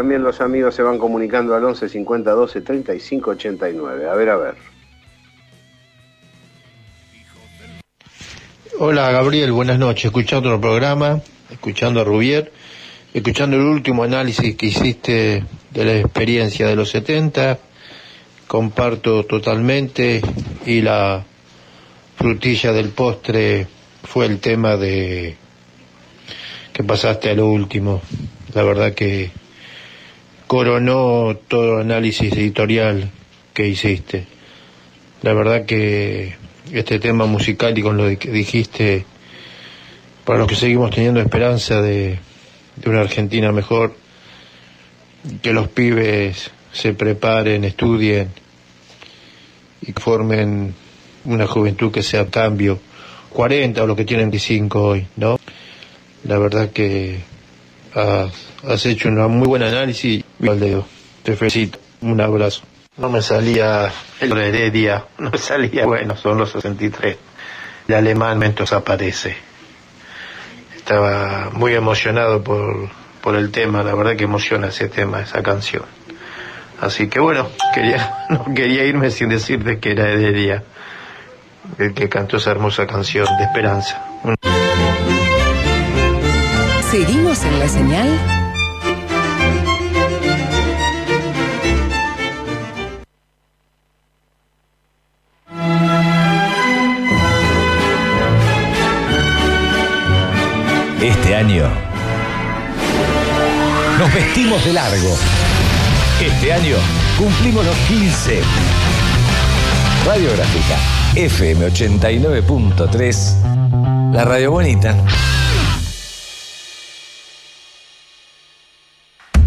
también los amigos se van comunicando al 11 50 12 35 89. A ver, a ver. Hola Gabriel, buenas noches. Escuchando el programa, escuchando a Rubier, escuchando el último análisis que hiciste de la experiencia de los 70, comparto totalmente y la frutilla del postre fue el tema de que pasaste a lo último. La verdad que coronó todo análisis editorial que hiciste. La verdad que este tema musical y con lo que dijiste, para los que seguimos teniendo esperanza de, de una Argentina mejor, que los pibes se preparen, estudien y formen una juventud que sea cambio, 40 o los que tienen 25 hoy, ¿no? La verdad que has, hecho un muy buen análisis al dedo. Te felicito. Un abrazo. No me salía el Heredia, no me salía, bueno, son los 63. El alemán Mentos aparece. Estaba muy emocionado por, por el tema, la verdad que emociona ese tema, esa canción. Así que bueno, quería, no quería irme sin decirte que era Heredia el que cantó esa hermosa canción de esperanza. Seguimos en la señal. Este año nos vestimos de largo. Este año cumplimos los 15. Radiográfica FM 89.3. La radio bonita.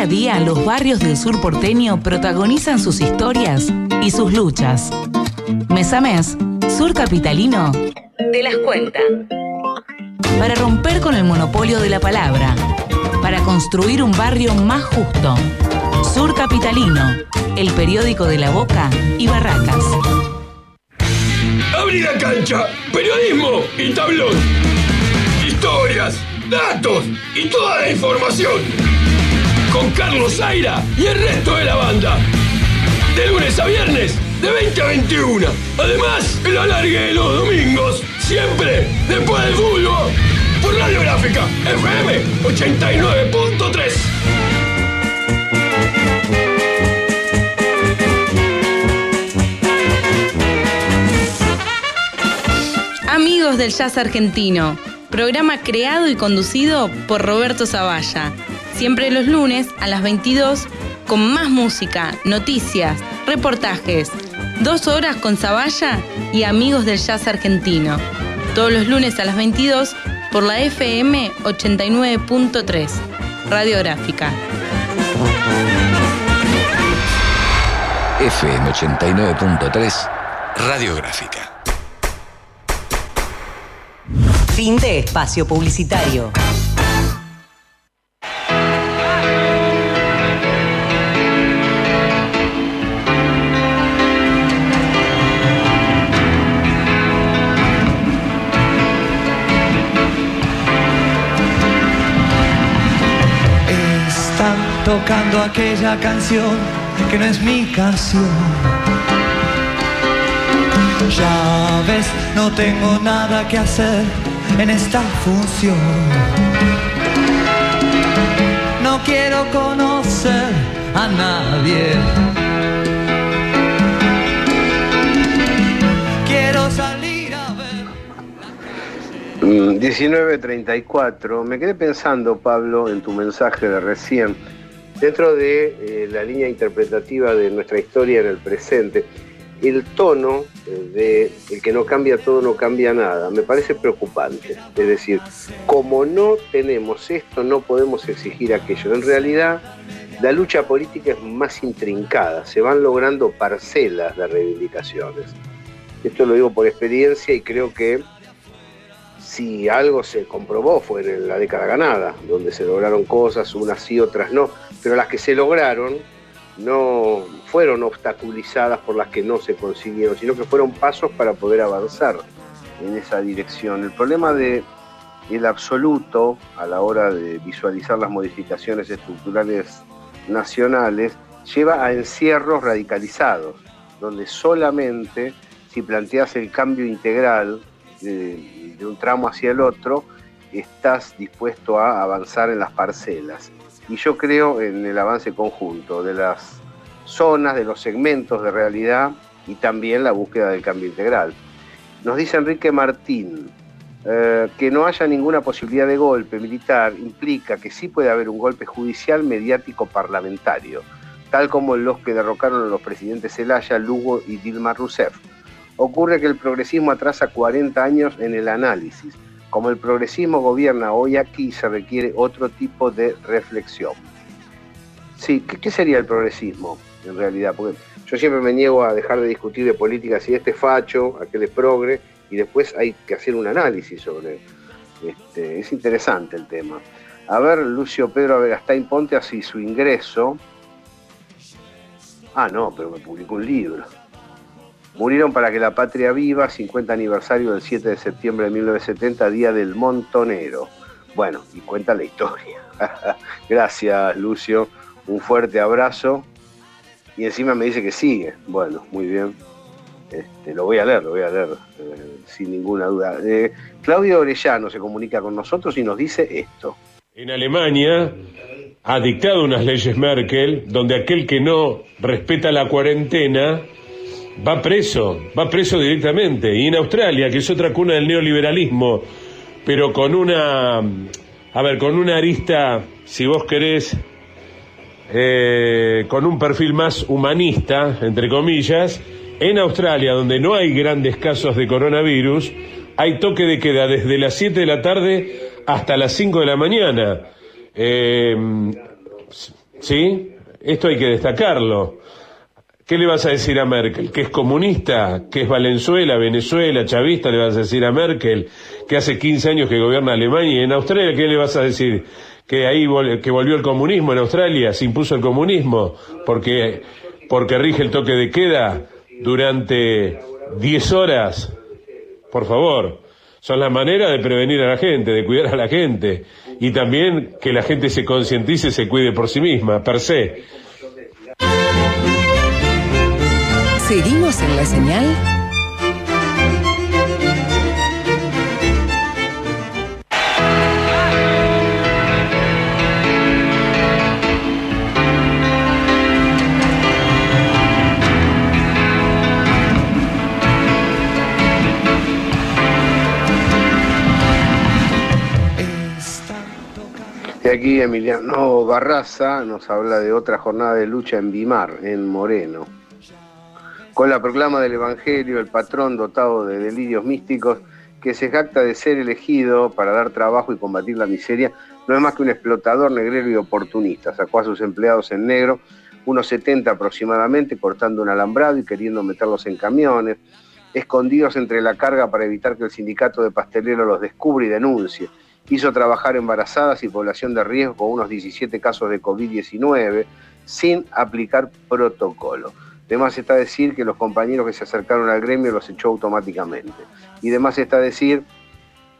Día a día, los barrios del sur porteño protagonizan sus historias y sus luchas. Mes a mes, Sur Capitalino te las cuenta. Para romper con el monopolio de la palabra, para construir un barrio más justo. Sur Capitalino, el periódico de La Boca y Barracas. Abrí la cancha, periodismo y tablón. Historias, datos y toda la información. Con Carlos Zaira y el resto de la banda. De lunes a viernes, de 20 a 21. Además, el alargue de los domingos, siempre después del fútbol. Por Radiográfica FM 89.3. Amigos del Jazz Argentino, programa creado y conducido por Roberto Zavalla. Siempre los lunes a las 22 con más música, noticias, reportajes. Dos horas con Zavalla y amigos del Jazz Argentino. Todos los lunes a las 22 por la FM 89.3, Radiográfica. FM 89.3, Radiográfica. Fin de espacio publicitario. Tocando aquella canción que no es mi canción. Ya ves, no tengo nada que hacer en esta función. No quiero conocer a nadie. Quiero salir a ver. Mm, 1934. Me quedé pensando, Pablo, en tu mensaje de recién, dentro de eh, la línea interpretativa de nuestra historia en el presente, el tono eh, de el que no cambia todo, no cambia nada, me parece preocupante. Es decir, como no tenemos esto, no podemos exigir aquello. En realidad, la lucha política es más intrincada, se van logrando parcelas de reivindicaciones. Esto lo digo por experiencia y creo que si algo se comprobó fue en la década ganada, donde se lograron cosas, unas sí, otras no, pero las que se lograron no fueron obstaculizadas por las que no se consiguieron, sino que fueron pasos para poder avanzar en esa dirección. El problema de el absoluto a la hora de visualizar las modificaciones estructurales nacionales lleva a encierros radicalizados, donde solamente si planteas el cambio integral de un tramo hacia el otro, estás dispuesto a avanzar en las parcelas. Y yo creo en el avance conjunto de las zonas, de los segmentos de realidad y también la búsqueda del cambio integral. Nos dice Enrique Martín, eh, que no haya ninguna posibilidad de golpe militar implica que sí puede haber un golpe judicial mediático parlamentario, tal como los que derrocaron a los presidentes Zelaya, Lugo y Dilma Rousseff. Ocurre que el progresismo atrasa 40 años en el análisis. Como el progresismo gobierna hoy aquí, se requiere otro tipo de reflexión. Sí, ¿qué, sería el progresismo en realidad? Porque yo siempre me niego a dejar de discutir de política si este es facho, aquel es progre, y después hay que hacer un análisis sobre. Este, es interesante el tema. A ver, Lucio Pedro Averastain Ponte así su ingreso. Ah, no, pero me publicó un libro. Murieron para que la patria viva, 50 aniversario del 7 de septiembre de 1970, Día del Montonero. Bueno, y cuenta la historia. Gracias, Lucio. Un fuerte abrazo. Y encima me dice que sigue. Bueno, muy bien. Este, lo voy a leer, lo voy a leer eh, sin ninguna duda. Eh, Claudio Orellano se comunica con nosotros y nos dice esto. En Alemania ha dictado unas leyes Merkel donde aquel que no respeta la cuarentena va preso, va preso directamente. Y en Australia, que es otra cuna del neoliberalismo, pero con una, a ver, con una arista, si vos querés, eh, con un perfil más humanista, entre comillas, en Australia, donde no hay grandes casos de coronavirus, hay toque de queda desde las 7 de la tarde hasta las 5 de la mañana. Eh, ¿Sí? Esto hay que destacarlo. ¿Qué le vas a decir a Merkel? ¿Que es comunista? ¿Que es Valenzuela, Venezuela, chavista? ¿Le vas a decir a Merkel? ¿Que hace 15 años que gobierna Alemania? ¿Y en Australia qué le vas a decir? ¿Que ahí que volvió el comunismo en Australia? ¿Se impuso el comunismo? Porque, porque rige el toque de queda durante 10 horas, por favor, son la manera de prevenir a la gente, de cuidar a la gente y también que la gente se concientice y se cuide por sí misma, per se. Seguimos en la señal aquí Emiliano Barraza nos habla de otra jornada de lucha en Bimar, en Moreno. Con la proclama del Evangelio, el patrón dotado de delirios místicos, que se jacta de ser elegido para dar trabajo y combatir la miseria, no es más que un explotador negrero y oportunista. Sacó a sus empleados en negro, unos 70 aproximadamente, cortando un alambrado y queriendo meterlos en camiones, escondidos entre la carga para evitar que el sindicato de pasteleros los descubra y denuncie hizo trabajar embarazadas y población de riesgo con unos 17 casos de COVID-19 sin aplicar protocolo. Además está decir que los compañeros que se acercaron al gremio los echó automáticamente. Y además está decir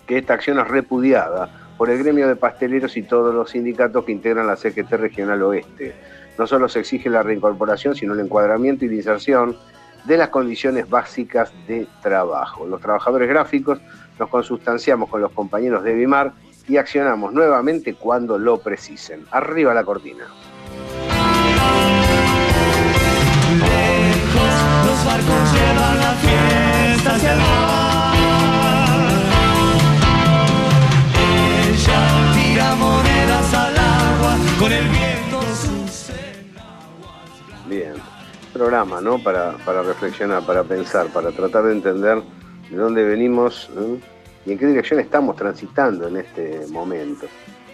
que esta acción es repudiada por el gremio de pasteleros y todos los sindicatos que integran la CGT Regional Oeste. No solo se exige la reincorporación, sino el encuadramiento y la inserción de las condiciones básicas de trabajo. Los trabajadores gráficos nos consustanciamos con los compañeros de Bimar y accionamos nuevamente cuando lo precisen. Arriba la cortina. Los barcos llevan la fiesta hacia el mar. Ella tira monedas al agua con el viento sus Bien, programa, ¿no? Para, para reflexionar, para pensar, para tratar de entender de dónde venimos y en qué dirección estamos transitando en este momento.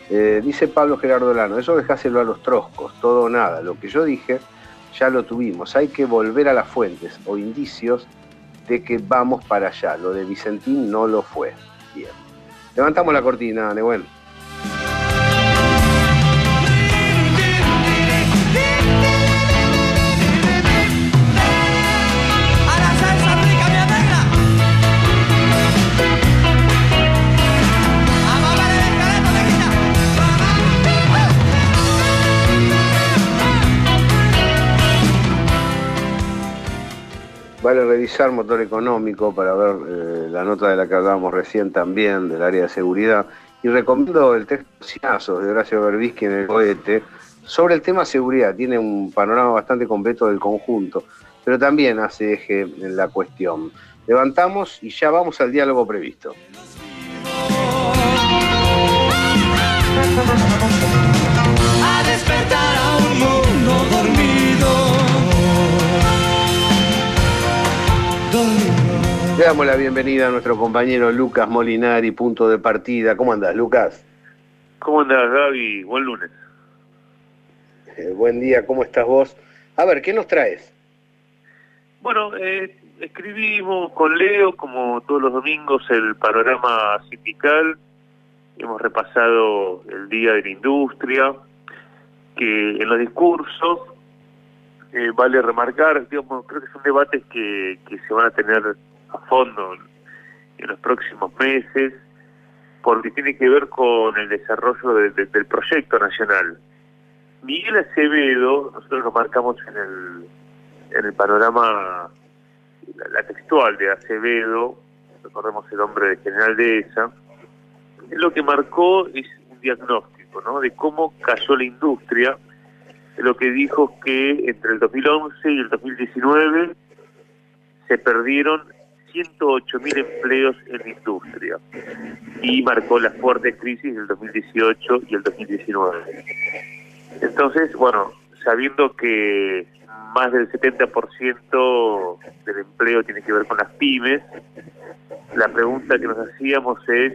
Eh, dice Pablo Gerardo Lano, eso dejáselo a los troscos, todo o nada. Lo que yo dije ya lo tuvimos. Hay que volver a las fuentes o indicios de que vamos para allá. Lo de Vicentín no lo fue. Bien. Levantamos la cortina, Nebuen. Motor económico para ver eh, la nota de la que hablábamos recién también, del área de seguridad. Y recomiendo el texto Cinazos de Horacio Berbisky en el cohete sobre el tema seguridad. Tiene un panorama bastante completo del conjunto, pero también hace eje en la cuestión. Levantamos y ya vamos al diálogo previsto. Damos la bienvenida a nuestro compañero Lucas Molinari, punto de partida. ¿Cómo andas, Lucas? ¿Cómo andás, Gaby? Buen lunes. Eh, buen día, ¿cómo estás vos? A ver, ¿qué nos traes? Bueno, eh, escribimos con Leo, como todos los domingos, el panorama sindical. Hemos repasado el Día de la Industria, que en los discursos eh, vale remarcar, digamos, creo que son debates que, que se van a tener a fondo en, los próximos meses, porque tiene que ver con el desarrollo del proyecto nacional. Miguel Acevedo, nosotros lo marcamos en el, en el panorama, la, textual de Acevedo, recordemos el nombre de General de esa, lo que marcó es un diagnóstico ¿no? de cómo cayó la industria, lo que dijo que entre el 2011 y el 2019 se perdieron 108.000 empleos en la industria y marcó la fuerte crisis del 2018 y el 2019. Entonces, bueno, sabiendo que más del 70% del empleo tiene que ver con las pymes, la pregunta que nos hacíamos es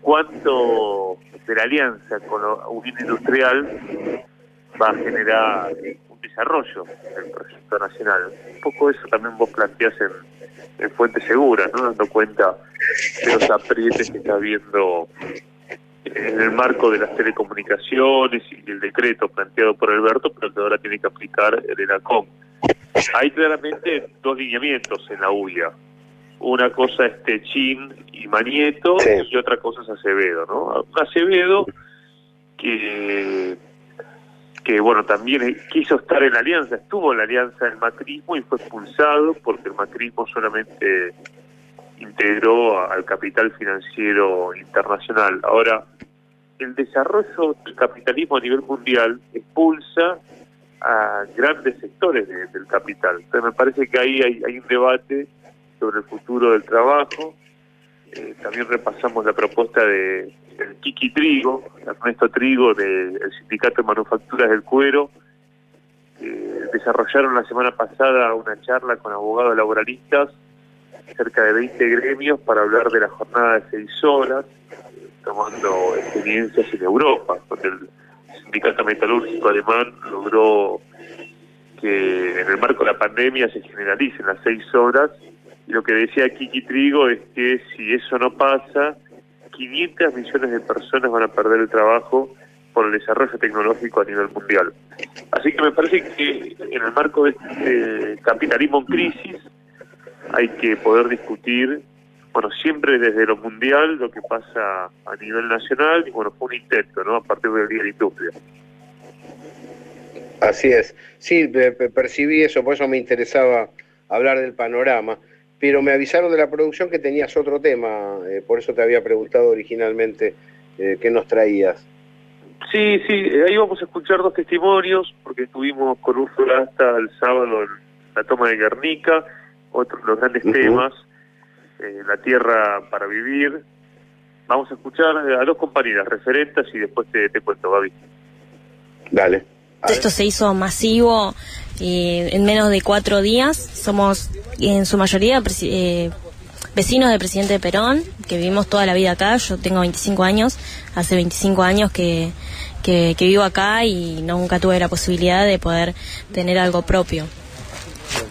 cuánto de la alianza con la Unión Industrial va a generar desarrollo del proyecto nacional. Un poco eso también vos planteás en, en fuentes seguras, ¿no? dando cuenta de los aprietes que está habiendo en el marco de las telecomunicaciones y el decreto planteado por Alberto, pero que ahora tiene que aplicar el ENACOM. Hay claramente dos lineamientos en la UIA. Una cosa es Techín y Manieto y otra cosa es Acevedo, ¿no? Acevedo que que bueno, también quiso estar en la alianza, estuvo en la alianza del macrismo y fue expulsado porque el macrismo solamente integró al capital financiero internacional. Ahora, el desarrollo del capitalismo a nivel mundial expulsa a grandes sectores del capital. Entonces me parece que ahí hay, un debate sobre el futuro del trabajo. Eh, también repasamos la propuesta de, el Kiki Trigo, Ernesto Trigo del Sindicato de Manufacturas del Cuero, desarrollaron la semana pasada una charla con abogados laboralistas, cerca de 20 gremios, para hablar de la jornada de seis horas, tomando experiencias en Europa, donde el Sindicato Metalúrgico Alemán logró que en el marco de la pandemia se generalicen las seis horas, y lo que decía Kiki Trigo es que si eso no pasa, 500 millones de personas van a perder el trabajo por el desarrollo tecnológico a nivel mundial. Así que me parece que en el marco de este capitalismo en crisis hay que poder discutir, bueno, siempre desde lo mundial, lo que pasa a nivel nacional, y bueno, fue un intento, ¿no? A partir del Día de la Industria. Así es. Sí, percibí eso, por eso me interesaba hablar del panorama pero me avisaron de la producción que tenías otro tema, eh, por eso te había preguntado originalmente eh, qué nos traías. Sí, sí, eh, ahí vamos a escuchar dos testimonios, porque estuvimos con Úrsula hasta el sábado en la toma de Guernica, otro de los grandes temas, La Tierra para Vivir. Vamos a escuchar a dos compañeras referentes y después te, te cuento, Gaby. Dale. Esto se hizo masivo en menos de cuatro días. Somos en su mayoría eh, vecinos del presidente Perón, que vivimos toda la vida acá. Yo tengo 25 años, hace 25 años que, que, que vivo acá y nunca tuve la posibilidad de poder tener algo propio.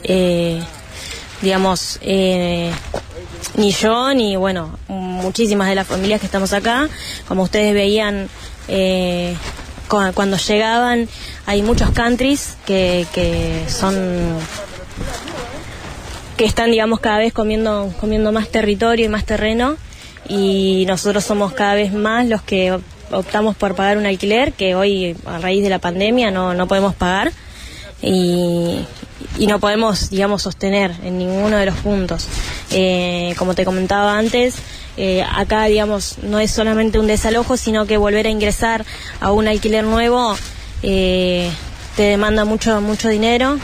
Eh, digamos, eh, ni yo ni, bueno, muchísimas de las familias que estamos acá, como ustedes veían eh, cu- cuando llegaban, hay muchos countries que, que son que están, digamos, cada vez comiendo, comiendo más territorio y más terreno. Y nosotros somos cada vez más los que op- optamos por pagar un alquiler que hoy, a raíz de la pandemia, no, no podemos pagar. Y, y no podemos, digamos, sostener en ninguno de los puntos. Eh, como te comentaba antes, eh, acá, digamos, no es solamente un desalojo, sino que volver a ingresar a un alquiler nuevo eh, te demanda mucho, mucho dinero